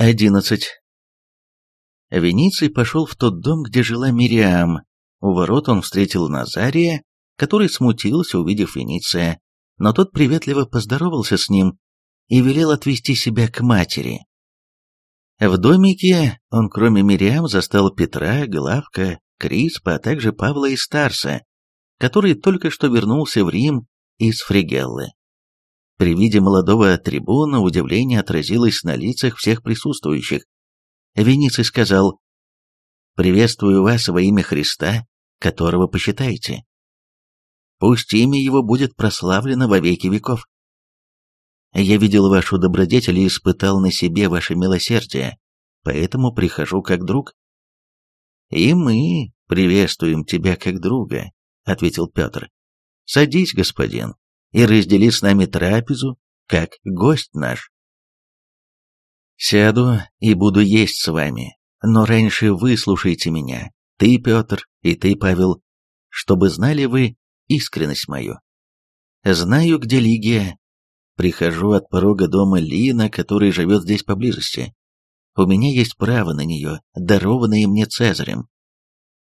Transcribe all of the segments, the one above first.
11. Вениций пошел в тот дом, где жила Мириам. У ворот он встретил Назария, который смутился, увидев Вениция, но тот приветливо поздоровался с ним и велел отвести себя к матери. В домике он, кроме Мириам, застал Петра, Главка, Криспа, а также Павла и Старса, который только что вернулся в Рим из Фригеллы. При виде молодого трибуна удивление отразилось на лицах всех присутствующих. Вениций сказал, «Приветствую вас во имя Христа, которого почитаете. Пусть имя его будет прославлено во веки веков. Я видел вашу добродетель и испытал на себе ваше милосердие, поэтому прихожу как друг». «И мы приветствуем тебя как друга», — ответил Петр. «Садись, господин, и раздели с нами трапезу, как гость наш. Сяду и буду есть с вами, но раньше выслушайте меня, ты, Петр, и ты, Павел, чтобы знали вы искренность мою. Знаю, где Лигия. Прихожу от порога дома Лина, который живет здесь поблизости. У меня есть право на нее, дарованное мне Цезарем.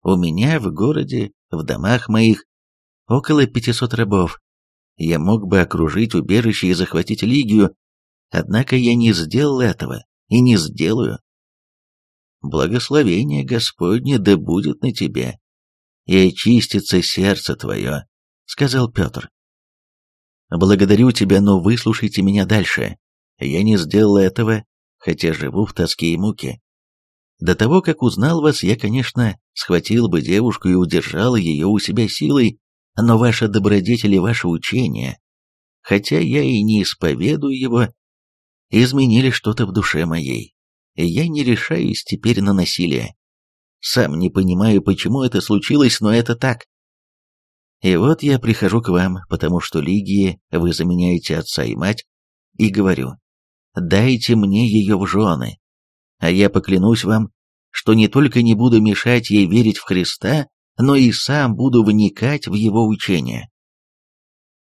У меня в городе, в домах моих, около пятисот рабов, я мог бы окружить убежище и захватить Лигию, однако я не сделал этого и не сделаю. Благословение Господне да будет на тебе, и очистится сердце твое, — сказал Петр. Благодарю тебя, но выслушайте меня дальше. Я не сделал этого, хотя живу в тоске и муке. До того, как узнал вас, я, конечно, схватил бы девушку и удержал ее у себя силой, но ваша добродетель и ваше учение, хотя я и не исповедую его, изменили что-то в душе моей, и я не решаюсь теперь на насилие. Сам не понимаю, почему это случилось, но это так. И вот я прихожу к вам, потому что Лигии вы заменяете отца и мать, и говорю, дайте мне ее в жены, а я поклянусь вам, что не только не буду мешать ей верить в Христа, но и сам буду вникать в его учение.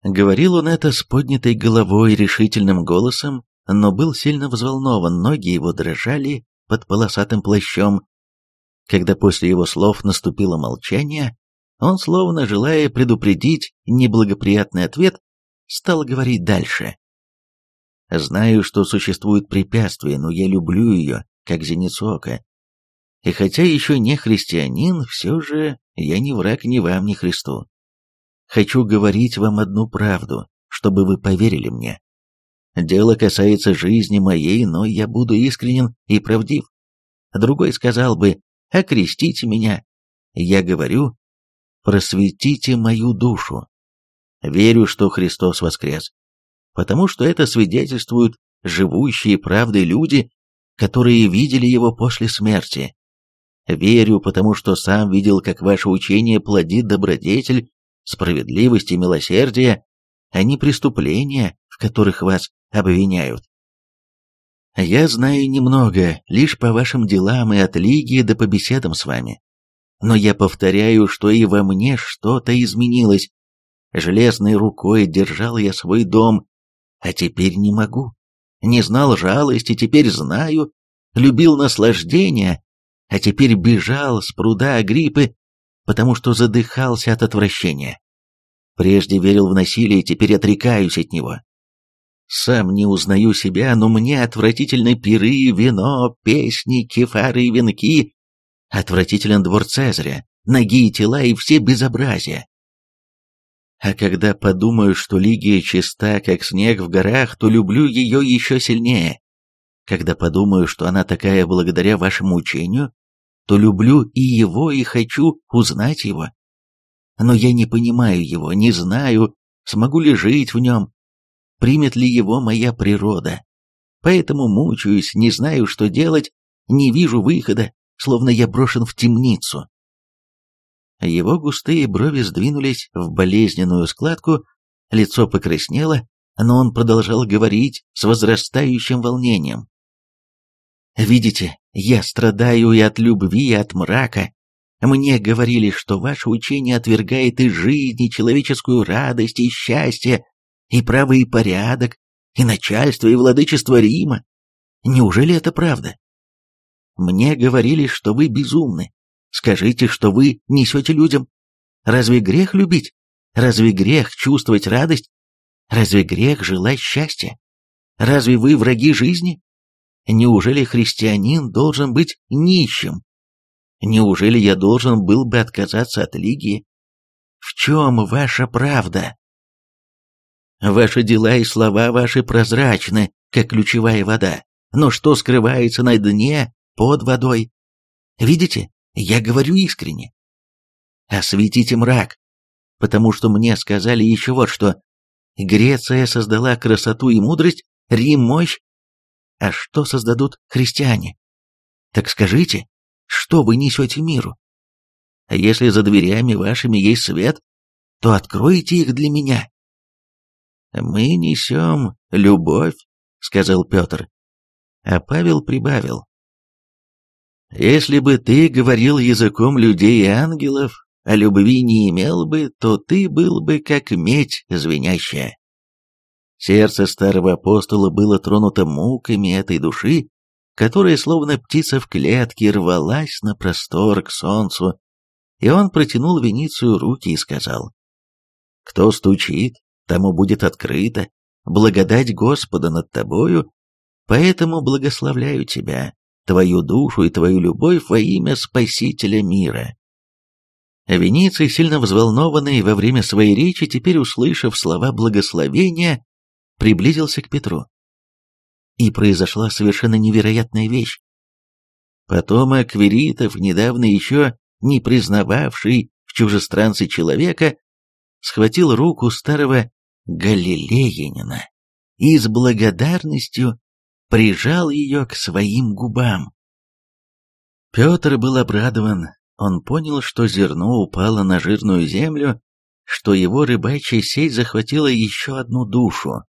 Говорил он это с поднятой головой и решительным голосом, но был сильно взволнован, ноги его дрожали под полосатым плащом. Когда после его слов наступило молчание, он, словно желая предупредить неблагоприятный ответ, стал говорить дальше. «Знаю, что существует препятствие, но я люблю ее, как зеницу ока. И хотя еще не христианин, все же я не враг ни вам, ни Христу. Хочу говорить вам одну правду, чтобы вы поверили мне. Дело касается жизни моей, но я буду искренен и правдив. Другой сказал бы, окрестите меня. Я говорю, просветите мою душу. Верю, что Христос воскрес, потому что это свидетельствуют живущие правдой люди, которые видели его после смерти Верю, потому что сам видел, как ваше учение плодит добродетель, справедливость и милосердие, а не преступления, в которых вас обвиняют. Я знаю немного, лишь по вашим делам и от лиги да по беседам с вами. Но я повторяю, что и во мне что-то изменилось. Железной рукой держал я свой дом, а теперь не могу. Не знал жалости, теперь знаю. Любил наслаждение, а теперь бежал с пруда Агриппы, потому что задыхался от отвращения. Прежде верил в насилие, теперь отрекаюсь от него. Сам не узнаю себя, но мне отвратительны пиры, вино, песни, кефары и венки. Отвратителен двор Цезаря, ноги и тела и все безобразия. А когда подумаю, что Лигия чиста, как снег в горах, то люблю ее еще сильнее. Когда подумаю, что она такая благодаря вашему учению, то люблю и его, и хочу узнать его. Но я не понимаю его, не знаю, смогу ли жить в нем, примет ли его моя природа. Поэтому мучаюсь, не знаю, что делать, не вижу выхода, словно я брошен в темницу. Его густые брови сдвинулись в болезненную складку, лицо покраснело, но он продолжал говорить с возрастающим волнением. Видите, я страдаю и от любви, и от мрака. Мне говорили, что ваше учение отвергает и жизнь, и человеческую радость, и счастье, и правый порядок, и начальство, и владычество Рима. Неужели это правда? Мне говорили, что вы безумны. Скажите, что вы несете людям. Разве грех любить? Разве грех чувствовать радость? Разве грех желать счастья? Разве вы враги жизни? Неужели христианин должен быть нищим? Неужели я должен был бы отказаться от лиги? В чем ваша правда? Ваши дела и слова ваши прозрачны, как ключевая вода. Но что скрывается на дне, под водой? Видите, я говорю искренне. Осветите мрак, потому что мне сказали еще вот что. Греция создала красоту и мудрость, Рим – мощь. А что создадут христиане? Так скажите, что вы несете миру? А если за дверями вашими есть свет, то откройте их для меня. Мы несем любовь, сказал Петр. А Павел прибавил. Если бы ты говорил языком людей и ангелов, а любви не имел бы, то ты был бы как медь звенящая. Сердце старого апостола было тронуто муками этой души, которая, словно птица в клетке, рвалась на простор к солнцу, и он протянул Веницию руки и сказал, «Кто стучит, тому будет открыто, благодать Господа над тобою, поэтому благословляю тебя, твою душу и твою любовь во имя Спасителя мира». Вениций, сильно взволнованный во время своей речи, теперь услышав слова благословения, приблизился к Петру. И произошла совершенно невероятная вещь. Потомок Веритов, недавно еще не признававший в чужестранце человека, схватил руку старого галилеянина и с благодарностью прижал ее к своим губам. Петр был обрадован, он понял, что зерно упало на жирную землю, что его рыбачья сеть захватила еще одну душу.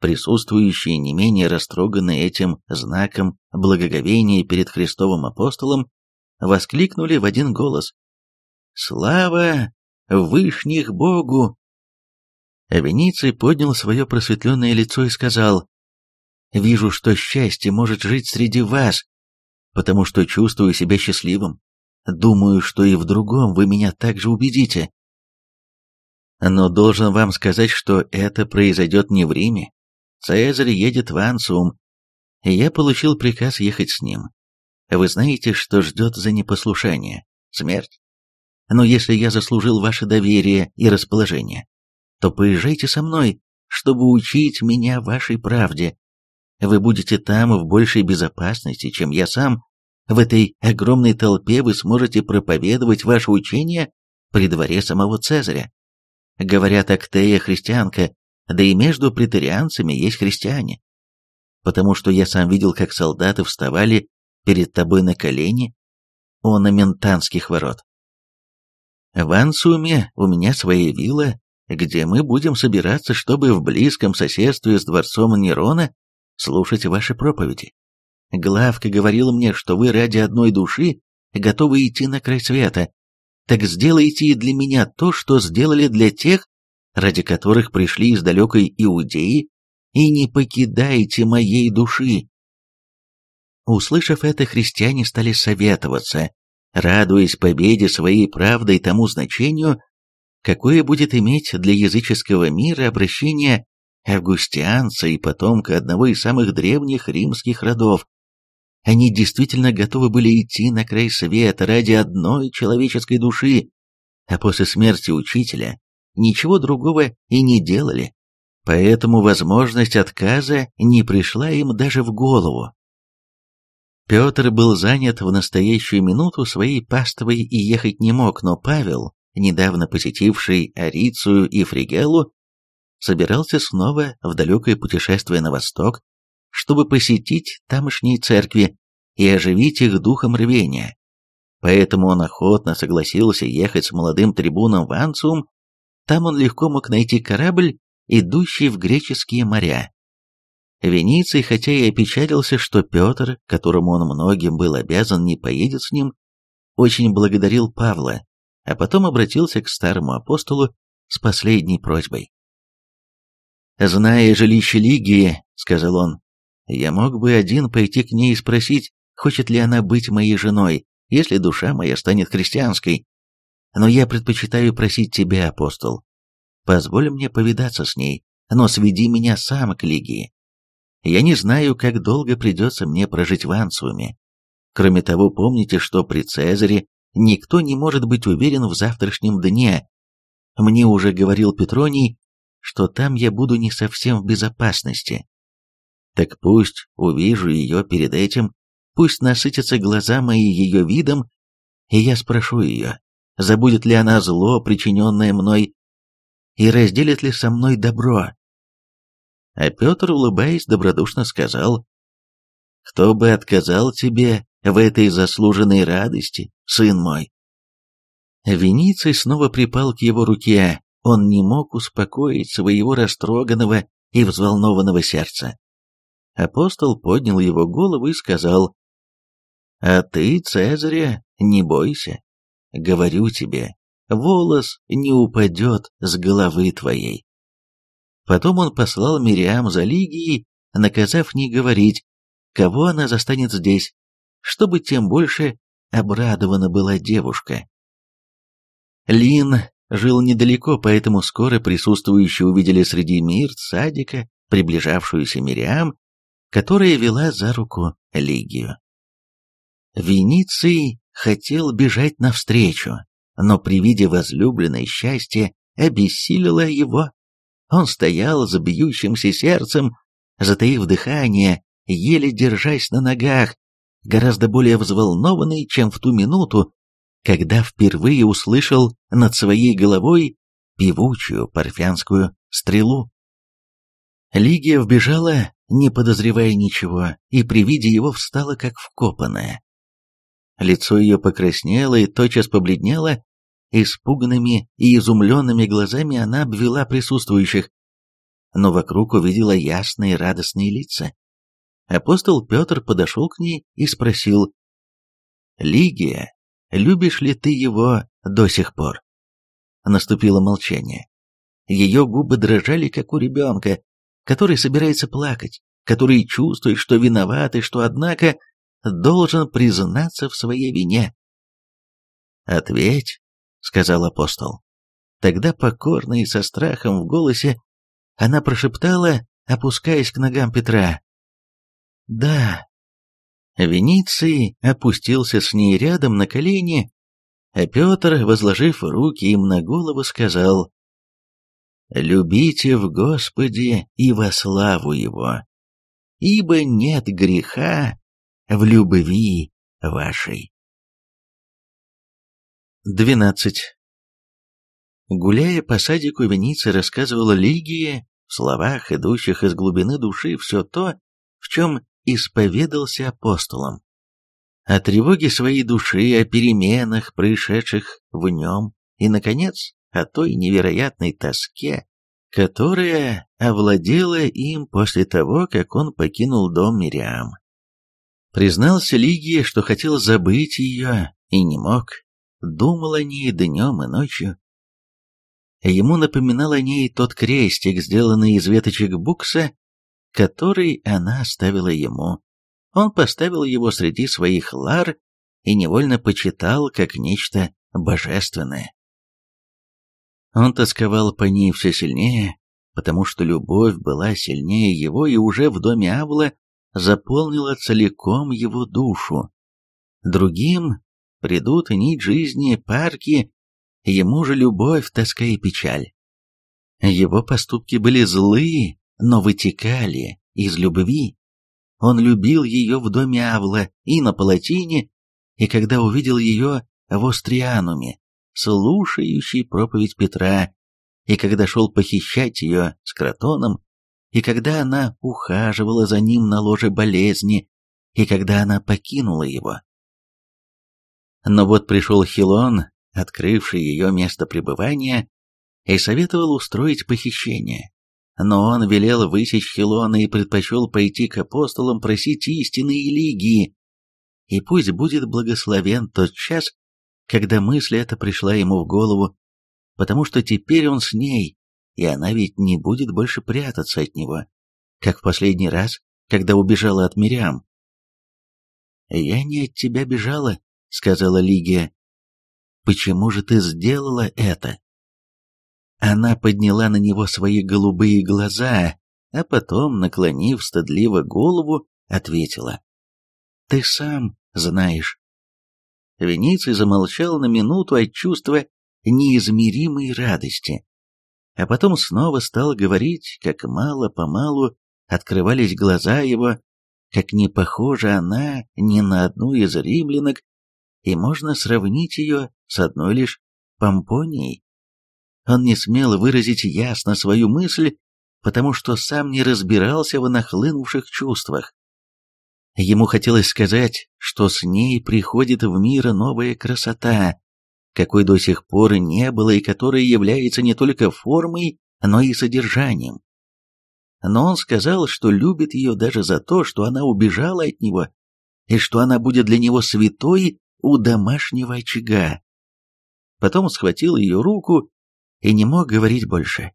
Присутствующие не менее растроганные этим знаком благоговения перед Христовым апостолом воскликнули в один голос «Слава Вышних Богу!» Вениций поднял свое просветленное лицо и сказал «Вижу, что счастье может жить среди вас, потому что чувствую себя счастливым. Думаю, что и в другом вы меня также убедите. Но должен вам сказать, что это произойдет не в Риме. Цезарь едет в Ансиум, и я получил приказ ехать с ним. Вы знаете, что ждет за непослушание? Смерть. Но если я заслужил ваше доверие и расположение, то поезжайте со мной, чтобы учить меня вашей правде. Вы будете там в большей безопасности, чем я сам, в этой огромной толпе вы сможете проповедовать ваше учение при дворе самого Цезаря. Говорят, Актея христианка, да и между претарианцами есть христиане. Потому что я сам видел, как солдаты вставали перед тобой на колени у наментанских ворот. В Ансуме у меня своя вилла, где мы будем собираться, чтобы в близком соседстве с дворцом Нерона слушать ваши проповеди. Главка говорил мне, что вы ради одной души готовы идти на край света. Так сделайте и для меня то, что сделали для тех, ради которых пришли из далекой Иудеи, и не покидайте моей души. Услышав это, христиане стали советоваться, радуясь победе своей правдой тому значению, какое будет иметь для языческого мира обращение августианца и потомка одного из самых древних римских родов, они действительно готовы были идти на край света ради одной человеческой души, а после смерти учителя ничего другого и не делали. Поэтому возможность отказа не пришла им даже в голову. Петр был занят в настоящую минуту своей пастовой и ехать не мог, но Павел, недавно посетивший Арицию и Фригелу, собирался снова в далекое путешествие на восток, чтобы посетить тамошние церкви и оживить их духом рвения. Поэтому он охотно согласился ехать с молодым трибуном в Анциум, там он легко мог найти корабль, идущий в греческие моря. Вениций, хотя и опечалился, что Петр, которому он многим был обязан, не поедет с ним, очень благодарил Павла, а потом обратился к старому апостолу с последней просьбой. «Зная жилище Лигии, — сказал он, Я мог бы один пойти к ней и спросить, хочет ли она быть моей женой, если душа моя станет христианской. Но я предпочитаю просить тебя, апостол. Позволь мне повидаться с ней, но сведи меня сам к Лигии. Я не знаю, как долго придется мне прожить в Ансуме. Кроме того, помните, что при Цезаре никто не может быть уверен в завтрашнем дне. Мне уже говорил Петроний, что там я буду не совсем в безопасности. Так пусть увижу ее перед этим, пусть насытятся глаза мои ее видом, и я спрошу ее, забудет ли она зло, причиненное мной, и разделит ли со мной добро. А Петр, улыбаясь, добродушно сказал, «Кто бы отказал тебе в этой заслуженной радости, сын мой?» Вениций снова припал к его руке, он не мог успокоить своего растроганного и взволнованного сердца. Апостол поднял его голову и сказал, «А ты, Цезаря, не бойся. Говорю тебе, волос не упадет с головы твоей». Потом он послал Мириам за Лигией, наказав не говорить, кого она застанет здесь, чтобы тем больше обрадована была девушка. Лин жил недалеко, поэтому скоро присутствующие увидели среди мир садика приближавшуюся Мириам, которая вела за руку Лигию. Вениций хотел бежать навстречу, но при виде возлюбленной счастье обессилило его. Он стоял с бьющимся сердцем, затаив дыхание, еле держась на ногах, гораздо более взволнованный, чем в ту минуту, когда впервые услышал над своей головой певучую парфянскую стрелу. Лигия вбежала, не подозревая ничего, и при виде его встала как вкопанная. Лицо ее покраснело и тотчас побледнело, испуганными и изумленными глазами она обвела присутствующих, но вокруг увидела ясные радостные лица. Апостол Петр подошел к ней и спросил, «Лигия, любишь ли ты его до сих пор?» Наступило молчание. Ее губы дрожали, как у ребенка, который собирается плакать, который чувствует, что виноват и что, однако, должен признаться в своей вине. «Ответь», — сказал апостол. Тогда покорно и со страхом в голосе она прошептала, опускаясь к ногам Петра. «Да». Вениций опустился с ней рядом на колени, а Петр, возложив руки им на голову, сказал, «Любите в Господе и во славу Его, ибо нет греха в любви вашей». 12. Гуляя по садику, Вениций рассказывала Лигии в словах, идущих из глубины души, все то, в чем исповедался апостолом. О тревоге своей души, о переменах, происшедших в нем, и, наконец, о той невероятной тоске, которая овладела им после того, как он покинул дом Мириам. Признался Лигии, что хотел забыть ее и не мог, думал о ней днем и ночью. Ему напоминал о ней тот крестик, сделанный из веточек букса, который она оставила ему. Он поставил его среди своих лар и невольно почитал как нечто божественное. Он тосковал по ней все сильнее, потому что любовь была сильнее его и уже в доме Авла заполнила целиком его душу. Другим придут нить жизни, парки, ему же любовь, тоска и печаль. Его поступки были злые, но вытекали из любви. Он любил ее в доме Авла и на Палатине, и когда увидел ее в Остриануме, слушающий проповедь Петра, и когда шел похищать ее с Кротоном, и когда она ухаживала за ним на ложе болезни, и когда она покинула его. Но вот пришел Хилон, открывший ее место пребывания, и советовал устроить похищение. Но он велел высечь Хилона и предпочел пойти к апостолам просить истины и лигии. И пусть будет благословен тот час, когда мысль эта пришла ему в голову, потому что теперь он с ней, и она ведь не будет больше прятаться от него, как в последний раз, когда убежала от Мириам. «Я не от тебя бежала», — сказала Лигия. «Почему же ты сделала это?» Она подняла на него свои голубые глаза, а потом, наклонив стыдливо голову, ответила. «Ты сам знаешь». Вениций замолчал на минуту от чувства неизмеримой радости, а потом снова стал говорить, как мало-помалу открывались глаза его, как не похожа она ни на одну из римлянок, и можно сравнить ее с одной лишь Помпонией. Он не смел выразить ясно свою мысль, потому что сам не разбирался в нахлынувших чувствах. Ему хотелось сказать, что с ней приходит в мир новая красота, какой до сих пор не было и которая является не только формой, но и содержанием. Но он сказал, что любит ее даже за то, что она убежала от него, и что она будет для него святой у домашнего очага. Потом схватил ее руку и не мог говорить больше,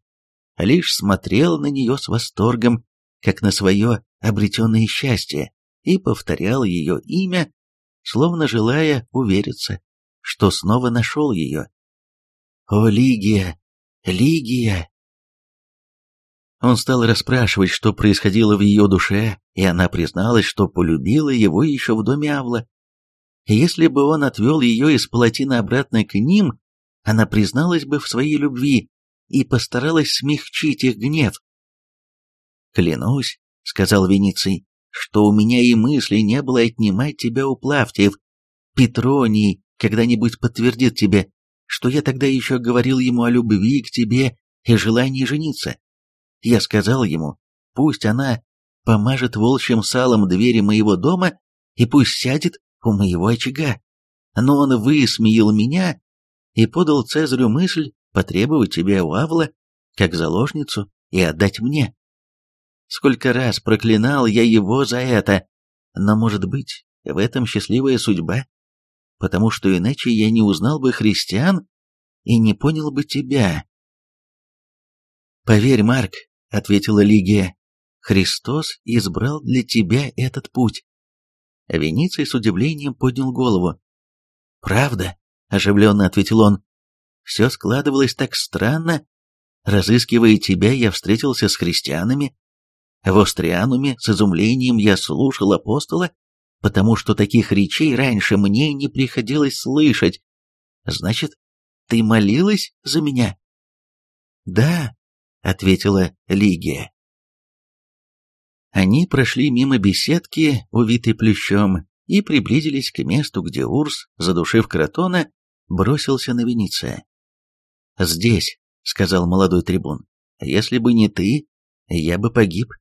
лишь смотрел на нее с восторгом, как на свое обретенное счастье, и повторял ее имя, словно желая увериться, что снова нашел ее. «О, Лигия! Лигия!» Он стал расспрашивать, что происходило в ее душе, и она призналась, что полюбила его еще в доме Авла. Если бы он отвел ее из палатина обратно к ним, она призналась бы в своей любви и постаралась смягчить их гнев. «Клянусь», — сказал Вениций, — «что у меня и мысли не было отнимать тебя у Плавтиев. Петроний когда-нибудь подтвердит тебе, что я тогда еще говорил ему о любви к тебе и желании жениться. Я сказал ему, пусть она помажет волчьим салом двери моего дома и пусть сядет у моего очага. Но он высмеял меня и подал Цезарю мысль потребовать тебя у Авла как заложницу и отдать мне. Сколько раз проклинал я его за это, но, может быть, в этом счастливая судьба, потому что иначе я не узнал бы христиан и не понял бы тебя. Поверь, Марк, — ответила Лигия, — Христос избрал для тебя этот путь. Вениций с удивлением поднял голову. «Правда?» — оживленно ответил он. «Все складывалось так странно. Разыскивая тебя, я встретился с христианами. В Остриануме с изумлением я слушал апостола, потому что таких речей раньше мне не приходилось слышать. Значит, ты молилась за меня?» «Да», ответила Лигия. Они прошли мимо беседки, увитой плющом, и приблизились к месту, где Урс, задушив кротона, бросился на Вениция. «Здесь», — сказал молодой трибун, — «если бы не ты, я бы погиб».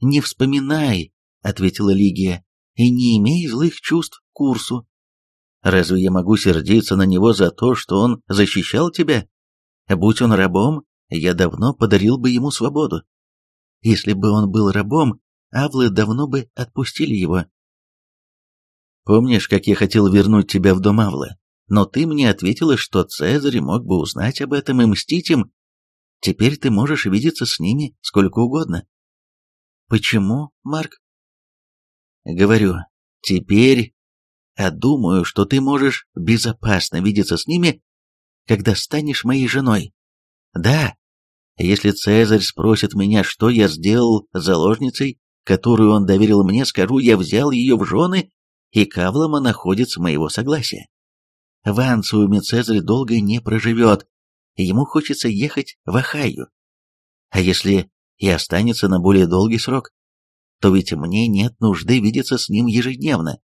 «Не вспоминай», — ответила Лигия, — «и не имей злых чувств к Урсу. Разве я могу сердиться на него за то, что он защищал тебя? Будь он рабом, я давно подарил бы ему свободу. Если бы он был рабом, Авлы давно бы отпустили его. Помнишь, как я хотел вернуть тебя в дом Авла? Но ты мне ответила, что Цезарь мог бы узнать об этом и мстить им. Теперь ты можешь видеться с ними сколько угодно. Почему, Марк? Говорю, теперь, а думаю, что ты можешь безопасно видеться с ними, когда станешь моей женой. Да, если Цезарь спросит меня, что я сделал заложницей, которую он доверил мне, скажу, я взял ее в жены, и Кавлома находит с моего согласия. В Анциуме Цезарь долго не проживет, ему хочется ехать в Ахайю. А если и останется на более долгий срок, то ведь мне нет нужды видеться с ним ежедневно.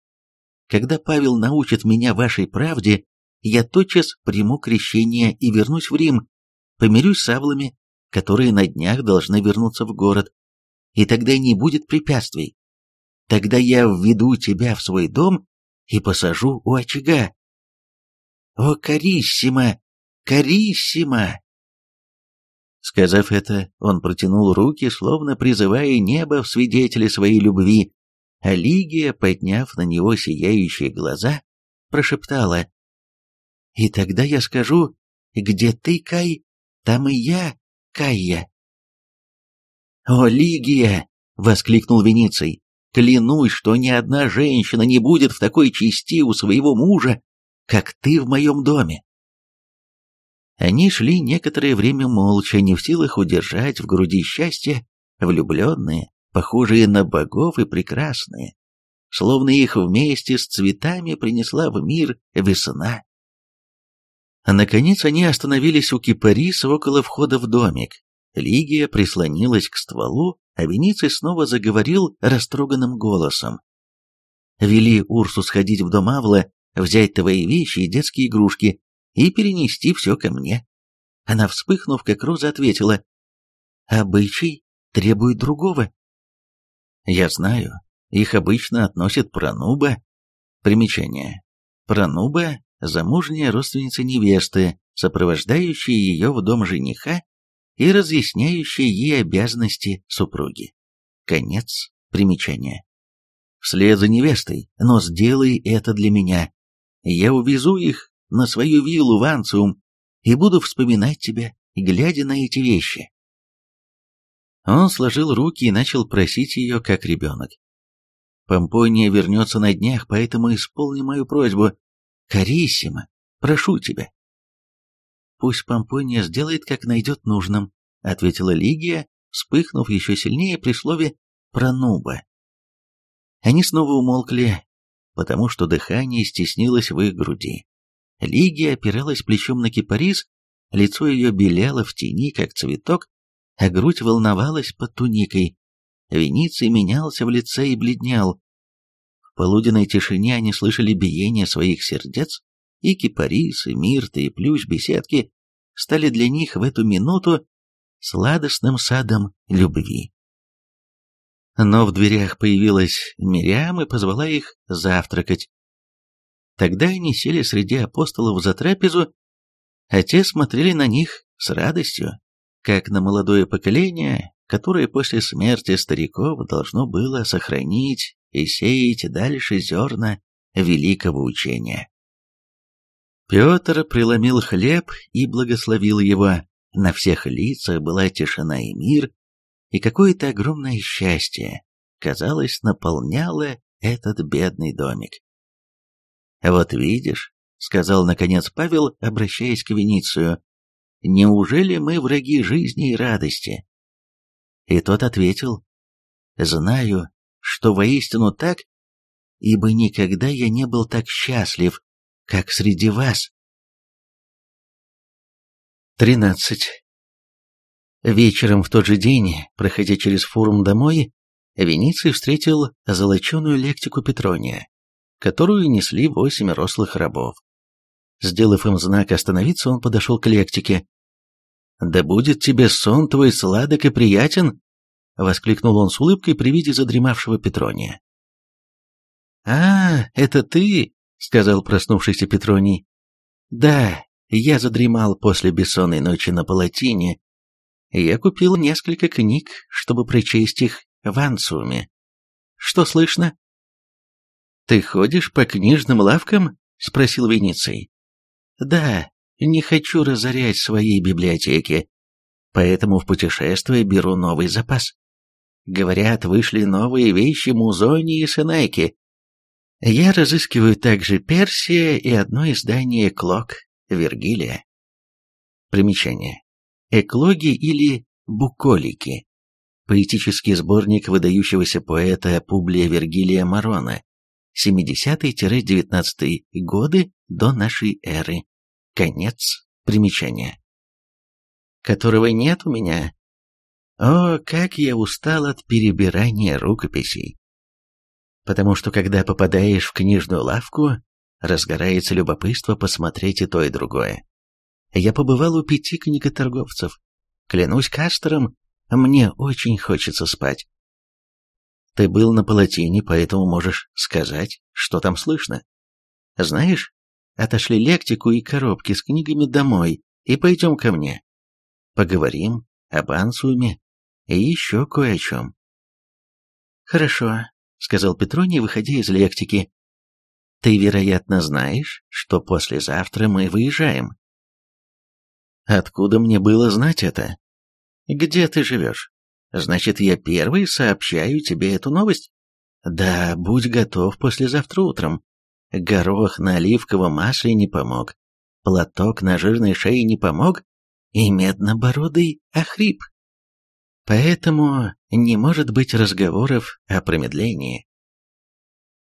Когда Павел научит меня вашей правде, я тотчас приму крещение и вернусь в Рим, помирюсь с Авлами которые на днях должны вернуться в город, и тогда не будет препятствий. Тогда я введу тебя в свой дом и посажу у очага. О, Кариссима! Кариссима! Сказав это, он протянул руки, словно призывая небо в свидетели своей любви, а Лигия, подняв на него сияющие глаза, прошептала, «И тогда я скажу, где ты, Кай, там и я, Кайя. «О, Лигия!» — воскликнул Вениций. «Клянусь, что ни одна женщина не будет в такой чести у своего мужа, как ты в моем доме». Они шли некоторое время молча, не в силах удержать в груди счастье, влюбленные, похожие на богов и прекрасные, словно их вместе с цветами принесла в мир весна. Наконец они остановились у кипариса около входа в домик. Лигия прислонилась к стволу, а Вениций снова заговорил растроганным голосом. «Вели Урсу сходить в дом Авла, взять твои вещи и детские игрушки и перенести все ко мне». Она, вспыхнув, как роза, ответила, «Обычай требует другого». «Я знаю, их обычно относят пронуба». Примечание. Пронуба замужняя родственница невесты, сопровождающая ее в дом жениха и разъясняющая ей обязанности супруги. Конец примечания. Вслед за невестой, но сделай это для меня. Я увезу их на свою виллу в Анциум и буду вспоминать тебя, глядя на эти вещи. Он сложил руки и начал просить ее, как ребенок. Помпония вернется на днях, поэтому исполни мою просьбу, Кариссимо, прошу тебя. Пусть Помпония сделает, как найдет нужным, ответила Лигия, вспыхнув еще сильнее при слове «пронуба». Они снова умолкли, потому что дыхание стеснилось в их груди. Лигия опиралась плечом на кипарис, лицо ее белело в тени, как цветок, а грудь волновалась под туникой. Вениций менялся в лице и бледнел. В полуденной тишине они слышали биение своих сердец, и кипарисы, мирты и плющ беседки стали для них в эту минуту сладостным садом любви. Но в дверях появилась Мириам и позвала их завтракать. Тогда они сели среди апостолов за трапезу, а те смотрели на них с радостью, как на молодое поколение, которое после смерти стариков должно было сохранить и сеять дальше зерна великого учения. Петр преломил хлеб и благословил его. На всех лицах была тишина и мир, и какое-то огромное счастье, казалось, наполняло этот бедный домик. «Вот видишь», — сказал наконец Павел, обращаясь к Веницию, — «неужели мы враги жизни и радости?» И тот ответил, «Знаю, что воистину так, ибо никогда я не был так счастлив, как среди вас. 13. Вечером в тот же день, проходя через форум домой, Вениций встретил золоченую лектику Петрония, которую несли восемь рослых рабов. Сделав им знак остановиться, он подошел к лектике. «Да будет тебе сон твой сладок и приятен!» — воскликнул он с улыбкой при виде задремавшего Петрония. «А, это ты?» — сказал проснувшийся Петроний. «Да, я задремал после бессонной ночи на палатине. Я купил несколько книг, чтобы прочесть их в Ансуме. Что слышно?» «Ты ходишь по книжным лавкам?» — спросил Вениций. «Да, не хочу разорять своей библиотеки, поэтому в путешествие беру новый запас. Говорят, вышли новые вещи Музони и Сенеки. Я разыскиваю также Персия и одно издание Клок Вергилия. Примечание. Эклоги или буколики. Поэтический сборник выдающегося поэта Публия Вергилия Марона. 70-19 годы до нашей эры. Конец примечания. Которого нет у меня о, как я устал от перебирания рукописей. Потому что когда попадаешь в книжную лавку, разгорается любопытство посмотреть и то, и другое. Я побывал у пяти книготорговцев. Клянусь Кастером, мне очень хочется спать. Ты был на палатине, поэтому можешь сказать, что там слышно. Знаешь, отошли лектику и коробки с книгами домой и пойдем ко мне. Поговорим об Ансуме и еще кое о чем. «Хорошо», — сказал Петроний, выходя из лектики. «Ты, вероятно, знаешь, что послезавтра мы выезжаем». «Откуда мне было знать это?» «Где ты живешь?» Значит, я первый сообщаю тебе эту новость? Да, будь готов послезавтра утром. Горох на оливковом масле не помог, платок на жирной шее не помог, и меднобородый охрип. Поэтому не может быть разговоров о промедлении.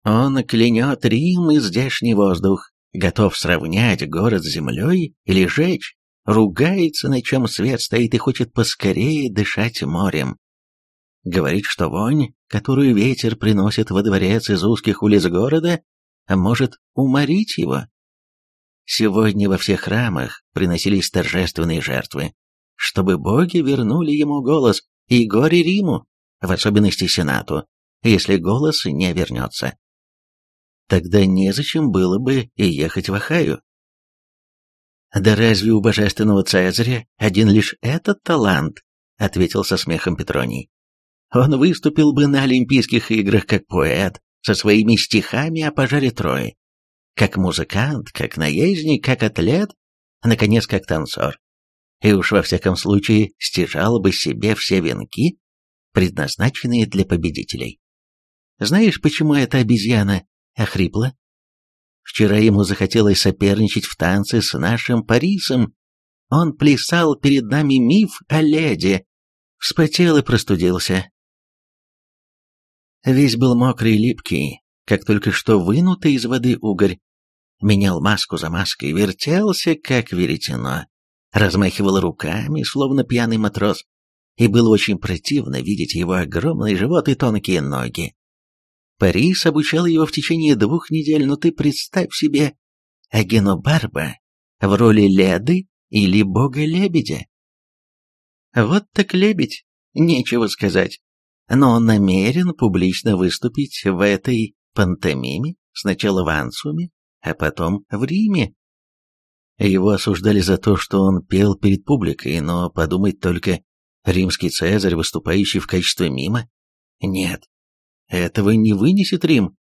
Он клянет Рим и здешний воздух, готов сравнять город с землей или жечь, ругается, на чем свет стоит и хочет поскорее дышать морем. Говорит, что вонь, которую ветер приносит во дворец из узких улиц города, может уморить его. Сегодня во всех храмах приносились торжественные жертвы, чтобы боги вернули ему голос и горе Риму, в особенности Сенату, если голос не вернется. Тогда незачем было бы и ехать в Ахаю. «Да разве у божественного Цезаря один лишь этот талант?» — ответил со смехом Петроний. «Он выступил бы на Олимпийских играх как поэт, со своими стихами о пожаре Трои, как музыкант, как наездник, как атлет, а, наконец, как танцор. И уж во всяком случае стяжал бы себе все венки, предназначенные для победителей. Знаешь, почему эта обезьяна охрипла? Вчера ему захотелось соперничать в танце с нашим Парисом. Он плясал перед нами миф о леди. Вспотел и простудился. Весь был мокрый и липкий, как только что вынутый из воды угорь. Менял маску за маской, вертелся, как веретено. Размахивал руками, словно пьяный матрос. И было очень противно видеть его огромный живот и тонкие ноги. Парис обучал его в течение двух недель, но ты представь себе Агенобарба в роли Леды или бога-лебедя. Вот так лебедь, нечего сказать. Но он намерен публично выступить в этой пантомиме, сначала в Ансуме, а потом в Риме. Его осуждали за то, что он пел перед публикой, но подумать только, римский цезарь, выступающий в качестве мима? Нет, этого не вынесет Рим.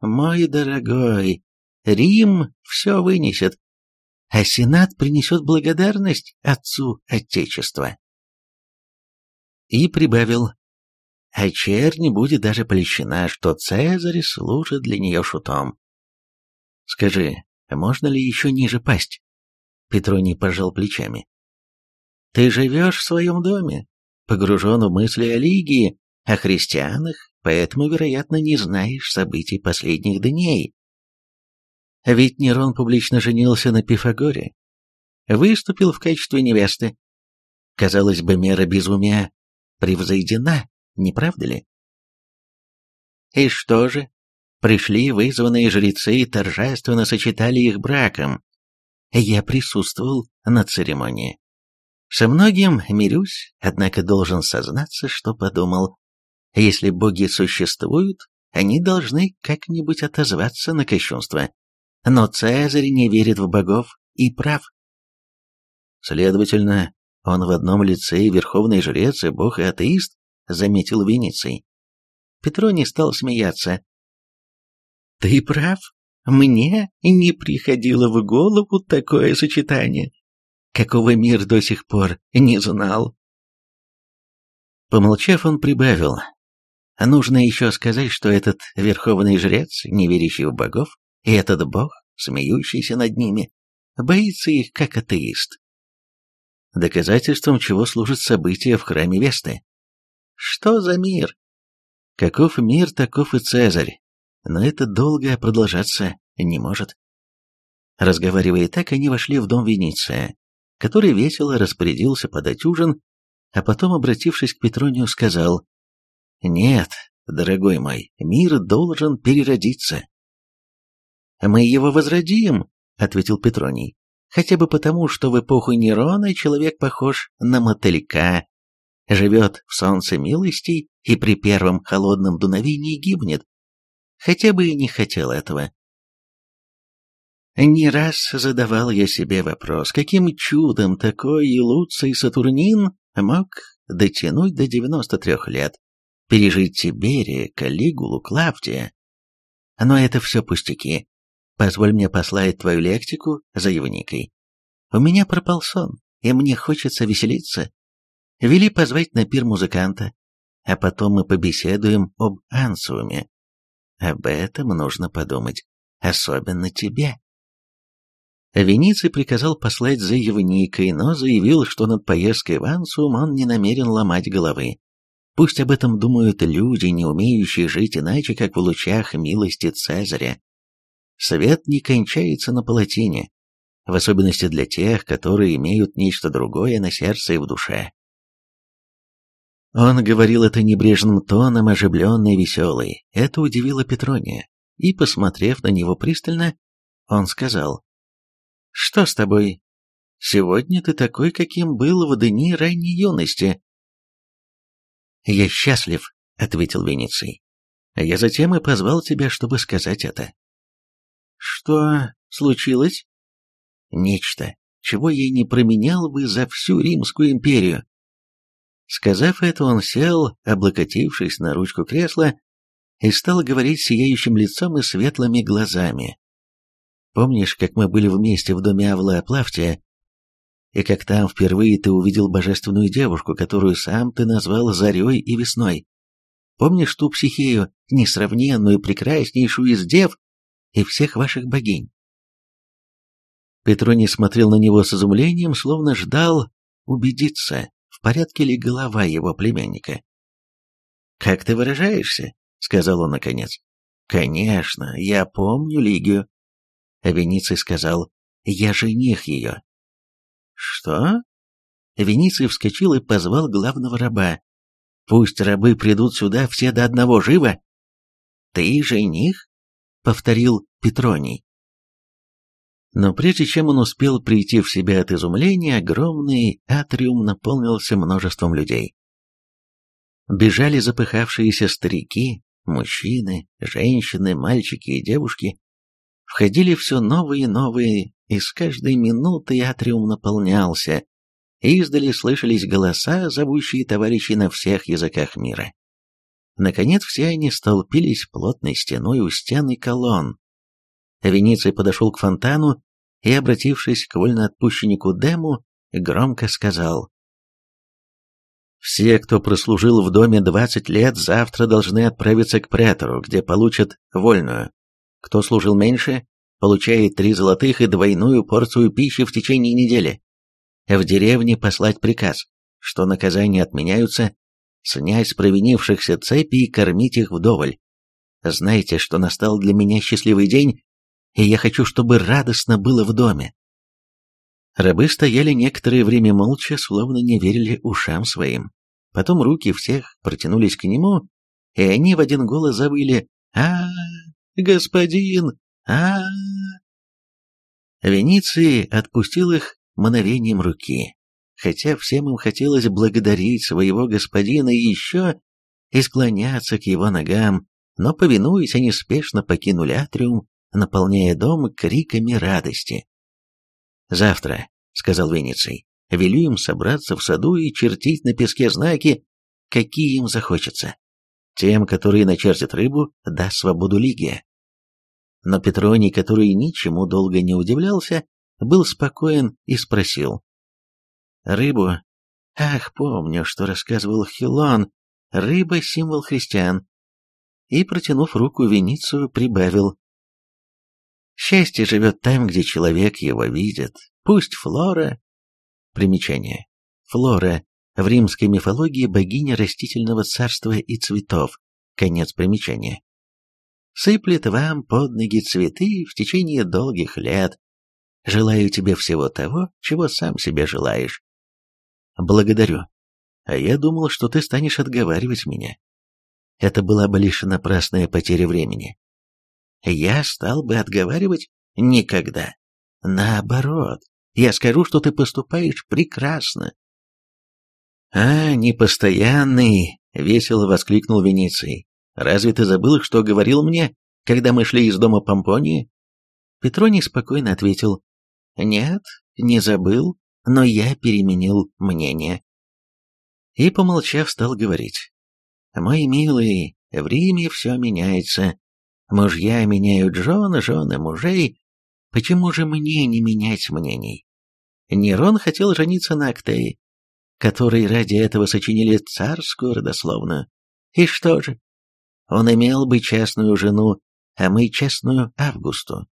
Мой дорогой, Рим все вынесет, а Сенат принесет благодарность Отцу Отечества. И прибавил, а чернь будет даже польщена, что Цезарь служит для нее шутом. Скажи, можно ли еще ниже пасть? Петроний пожал плечами. Ты живешь в своем доме, погружен в мысли о Лигии, о христианах, поэтому, вероятно, не знаешь событий последних дней. Ведь Нерон публично женился на Пифагоре, выступил в качестве невесты. Казалось бы, мера безумия превзойдена, не правда ли? И что же? Пришли вызванные жрецы и торжественно сочетали их браком. Я присутствовал на церемонии. Со многим мирюсь, однако должен сознаться, что подумал, если боги существуют, они должны как-нибудь отозваться на кощунство. Но Цезарь не верит в богов и прав. Следовательно, он в одном лице и верховный жрец, и бог, и атеист, заметил Венеций. Петро не стал смеяться. Ты прав. Мне не приходило в голову такое сочетание, какого мир до сих пор не знал. Помолчав, он прибавил. Нужно еще сказать, что этот верховный жрец, не верящий в богов, и этот бог, смеющийся над ними, боится их как атеист. Доказательством чего служат события в храме Весты. Что за мир? Каков мир, таков и Цезарь. Но это долго продолжаться не может. Разговаривая так, они вошли в дом Венеция, который весело распорядился подать ужин, а потом, обратившись к Петронию, сказал нет, дорогой мой, мир должен переродиться. Мы его возродим, ответил Петроний. Хотя бы потому, что в эпоху Нерона человек похож на мотылька, живет в солнце милостей и при первом холодном дуновении гибнет. Хотя бы и не хотел этого. Не раз задавал я себе вопрос, каким чудом такой Луций Сатурнин мог дотянуть до 93 лет пережить Тиберия, Калигулу, Клавдия. Но это все пустяки. Позволь мне послать твою лектику за Евникой. У меня пропал сон, и мне хочется веселиться. Вели позвать на пир музыканта, а потом мы побеседуем об Ансууме. Об этом нужно подумать, особенно тебе. Вениций приказал послать за Евникой, но заявил, что над поездкой в Ансуум он не намерен ломать головы. Пусть об этом думают люди, не умеющие жить иначе, как в лучах милости Цезаря. Свет не кончается на палатине, в особенности для тех, которые имеют нечто другое на сердце и в душе. Он говорил это небрежным тоном, оживленный и веселый. Это удивило Петрония. И, посмотрев на него пристально, он сказал, «Что с тобой? Сегодня ты такой, каким был в дни ранней юности». «Я счастлив», — ответил Венеций. «Я затем и позвал тебя, чтобы сказать это». «Что случилось?» «Нечто, чего я не променял бы за всю Римскую империю». Сказав это, он сел, облокотившись на ручку кресла, и стал говорить сияющим лицом и светлыми глазами. «Помнишь, как мы были вместе в доме Авла Плавтия, и как там впервые ты увидел божественную девушку, которую сам ты назвал Зарей и Весной? Помнишь ту психею, несравненную, прекраснейшую из дев и всех ваших богинь?» Петроний смотрел на него с изумлением, словно ждал убедиться, в порядке ли голова его племянника. «Как ты выражаешься?» — сказал он наконец. «Конечно, я помню Лигию». Вениций сказал, «Я жених ее». «Что?» Вениций вскочил и позвал главного раба. «Пусть рабы придут сюда все до одного живо». «Ты жених?» — повторил Петроний. Но прежде чем он успел прийти в себя от изумления, огромный атриум наполнился множеством людей. Бежали запыхавшиеся старики, мужчины, женщины, мальчики и девушки. Входили все новые и новые, и с каждой минутой атриум наполнялся. Издали слышались голоса, зовущие товарищей на всех языках мира. Наконец все они столпились плотной стеной у стены колонн. Вениций подошел к фонтану и, обратившись к вольноотпущеннику Дему, громко сказал «Все, кто прослужил в доме 20 лет, завтра должны отправиться к претору, где получат вольную. Кто служил меньше, получает три золотых и двойную порцию пищи в течение недели. В деревне послать приказ, что наказания отменяются, снять с провинившихся цепи и кормить их вдоволь. Знайте, что настал для меня счастливый день, и я хочу, чтобы радостно было в доме. Рабы стояли некоторое время молча, словно не верили ушам своим. Потом руки всех протянулись к нему, и они в один голос завыли а, господин! А, Вениций отпустил их мановением руки, хотя всем им хотелось благодарить своего господина и еще и склоняться к его ногам, но, повинуясь, они спешно покинули атриум наполняя дом криками радости. «Завтра», — сказал Венеций, — «велю им собраться в саду и чертить на песке знаки, какие им захочется. Тем, которые начертят рыбу, даст свободу Лигия». Но Петроний, который ничему долго не удивлялся, был спокоен и спросил. «Рыбу? Ах, помню, что рассказывал Хилон. Рыба — символ христиан». И, протянув руку Веницию, прибавил. Счастье живет там, где человек его видит. Пусть Флора... Примечание. Флора в римской мифологии богиня растительного царства и цветов. Конец примечания. Сыплет вам под ноги цветы в течение долгих лет. Желаю тебе всего того, чего сам себе желаешь. Благодарю. А я думал, что ты станешь отговаривать меня. Это была бы лишь напрасная потеря времени я стал бы отговаривать никогда. Наоборот, я скажу, что ты поступаешь прекрасно. А, непостоянный, весело воскликнул Вениций. Разве ты забыл, что говорил мне, когда мы шли из дома Помпонии? Петроний спокойно ответил. Нет, не забыл, но я переменил мнение. И, помолчав, стал говорить. Мой милый, в Риме все меняется. Мужья меняют жены, жены мужей. Почему же мне не менять мнений? Нерон хотел жениться на Актее. которые ради этого сочинили царскую родословную. И что же? Он имел бы честную жену, а мы честную Августу.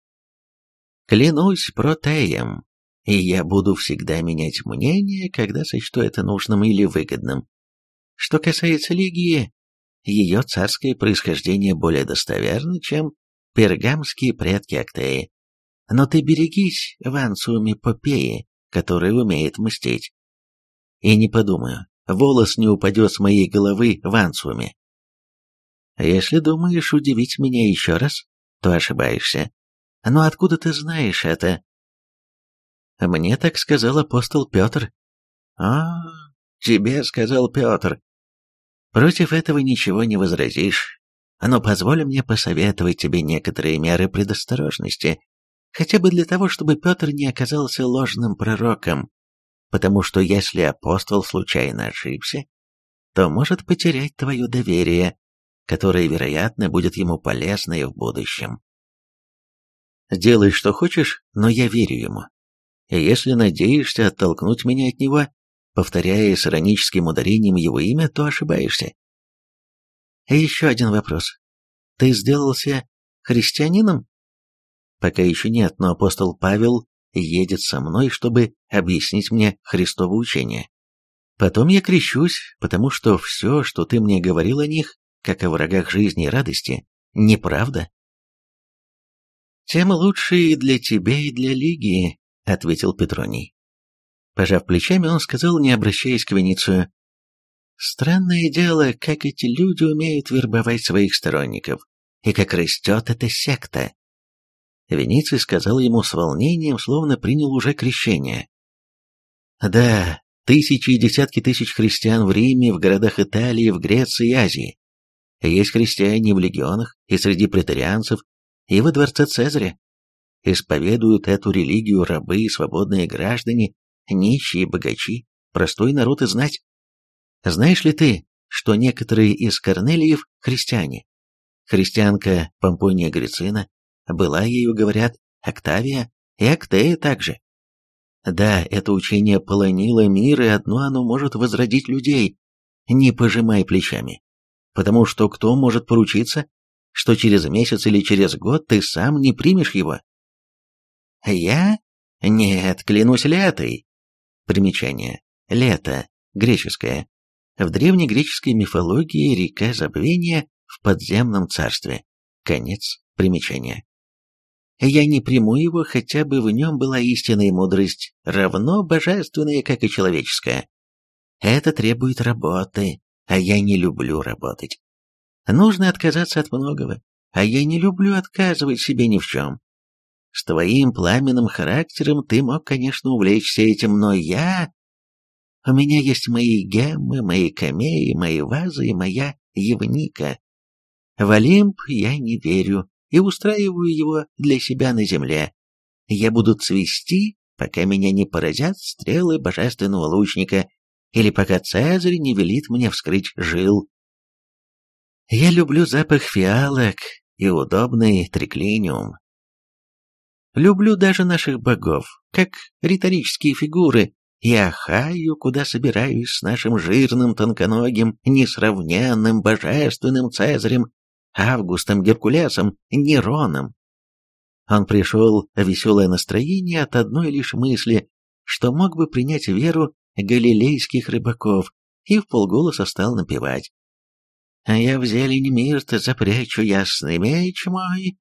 Клянусь протеем, и я буду всегда менять мнение, когда сочту это нужным или выгодным. Что касается Лигии, ее царское происхождение более достоверно, чем пергамские предки Актеи. Но ты берегись Вансуми Попеи, который умеет мстить. И не подумаю, волос не упадет с моей головы в. Если думаешь удивить меня еще раз, то ошибаешься. Но откуда ты знаешь это? Мне так сказал апостол Петр. А, тебе сказал Петр. Против этого ничего не возразишь. Но позволь мне посоветовать тебе некоторые меры предосторожности, хотя бы для того, чтобы Петр не оказался ложным пророком, потому что если апостол случайно ошибся, то может потерять твое доверие, которое, вероятно, будет ему полезно и в будущем. Делай, что хочешь, но я верю ему. И если надеешься оттолкнуть меня от него, повторяя с ироническим ударением его имя, то ошибаешься. И еще один вопрос. Ты сделался христианином? Пока еще нет, но апостол Павел едет со мной, чтобы объяснить мне Христово учение. Потом я крещусь, потому что все, что ты мне говорил о них, как о врагах жизни и радости, неправда. «Тем лучше и для тебя, и для Лигии», — ответил Петроний. Пожав плечами, он сказал, не обращаясь к Веницию, «Странное дело, как эти люди умеют вербовать своих сторонников, и как растет эта секта». Вениций сказал ему с волнением, словно принял уже крещение. «Да, тысячи и десятки тысяч христиан в Риме, в городах Италии, в Греции и Азии. Есть христиане в легионах и среди претарианцев, и во дворце Цезаря. Исповедуют эту религию рабы и свободные граждане, нищие богачи, простой народ и знать. Знаешь ли ты, что некоторые из Корнелиев – христиане? Христианка Помпония Грицина, была ею, говорят, Октавия и Актея также. Да, это учение полонило мир, и одно оно может возродить людей. Не пожимай плечами. Потому что кто может поручиться, что через месяц или через год ты сам не примешь его? Я? Нет, клянусь летой. Примечание. Лето. Греческое. В древнегреческой мифологии река забвения в подземном царстве. Конец примечания. Я не приму его, хотя бы в нем была истинная мудрость, равно божественная, как и человеческая. Это требует работы, а я не люблю работать. Нужно отказаться от многого, а я не люблю отказывать себе ни в чем. С твоим пламенным характером ты мог, конечно, увлечься этим, но я... У меня есть мои геммы, мои камеи, мои вазы и моя Евника. В Олимп я не верю и устраиваю его для себя на земле. Я буду цвести, пока меня не поразят стрелы божественного лучника, или пока Цезарь не велит мне вскрыть жил. Я люблю запах фиалок и удобный триклиниум. Люблю даже наших богов, как риторические фигуры, и Ахаю, куда собираюсь с нашим жирным, тонконогим, несравненным, божественным Цезарем, Августом, Геркулесом, Нероном. Он пришел в веселое настроение от одной лишь мысли, что мог бы принять веру галилейских рыбаков, и в полголоса стал напевать. «А я в зелень мирта запрячу ясный меч мой,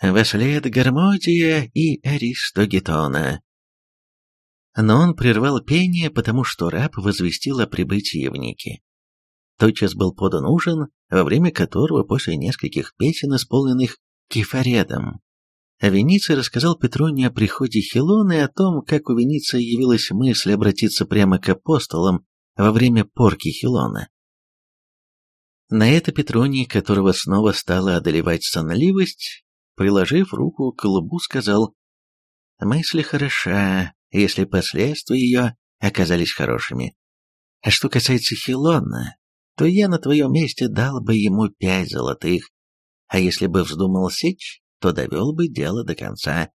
во след Гармодия и Аристогетона». Но он прервал пение, потому что раб возвестил о прибытии в Нике. Тотчас был подан ужин, во время которого после нескольких песен, исполненных кефаредом, Вениций рассказал Петроне о приходе Хилона и о том, как у Вениция явилась мысль обратиться прямо к апостолам во время порки Хилона. На это Петроний, которого снова стала одолевать сонливость, приложив руку к лбу, сказал, «Мысль хороша, если последствия ее оказались хорошими. А что касается Хилона, то я на твоем месте дал бы ему пять золотых, а если бы вздумал сечь, то довел бы дело до конца.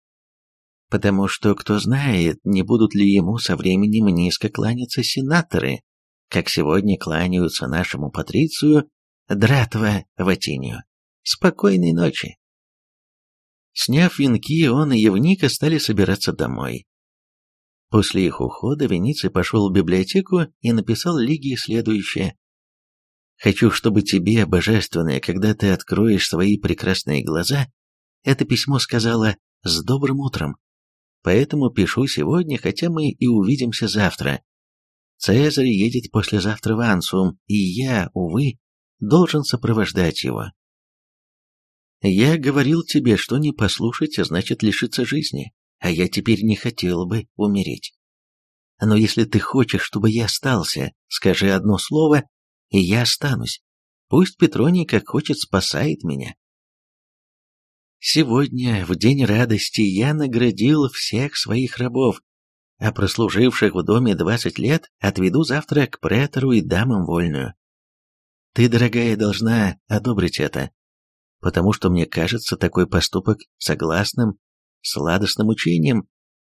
потому что, кто знает, не будут ли ему со временем низко кланяться сенаторы, как сегодня кланяются нашему патрицию Дратва Ватинию. Спокойной ночи. Сняв венки, он и Евника стали собираться домой. После их ухода Вениций пошел в библиотеку и написал Лигии следующее. «Хочу, чтобы тебе, божественное, когда ты откроешь свои прекрасные глаза, это письмо сказала «С добрым утром». Поэтому пишу сегодня, хотя мы и увидимся завтра. Цезарь едет послезавтра в Ансум, и я, увы, должен сопровождать его. Я говорил тебе, что не послушать, а значит лишиться жизни, а я теперь не хотел бы умереть. Но если ты хочешь, чтобы я остался, скажи одно слово, и я останусь. Пусть Петроний, как хочет, спасает меня. Сегодня, в день радости, я наградил всех своих рабов, а прослуживших в доме двадцать лет отведу завтра к претору и дамам вольную. Ты, дорогая, должна одобрить это, потому что мне кажется такой поступок согласным сладостным учением,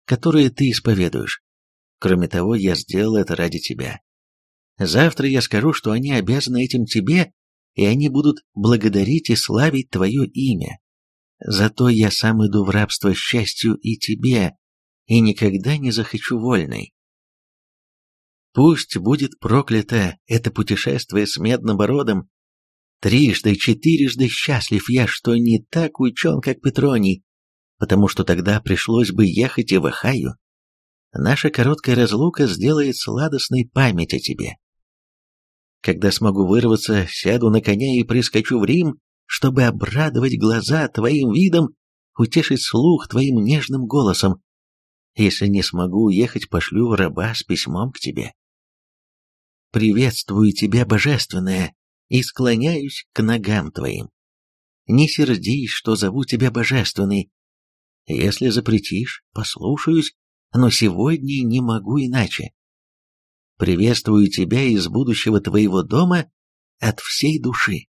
которое ты исповедуешь. Кроме того, я сделал это ради тебя. Завтра я скажу, что они обязаны этим тебе, и они будут благодарить и славить твое имя. Зато я сам иду в рабство счастью и тебе, и никогда не захочу вольной. Пусть будет проклято это путешествие с медным бородом. Трижды, четырежды счастлив я, что не так учен, как Петроний, потому что тогда пришлось бы ехать и в Ахаю. Наша короткая разлука сделает сладостной память о тебе. Когда смогу вырваться, сяду на коня и прискочу в Рим, чтобы обрадовать глаза твоим видом, утешить слух твоим нежным голосом. Если не смогу уехать, пошлю раба с письмом к тебе. Приветствую тебя, божественное, и склоняюсь к ногам твоим. Не сердись, что зову тебя божественный. Если запретишь, послушаюсь, но сегодня не могу иначе. Приветствую тебя из будущего твоего дома от всей души.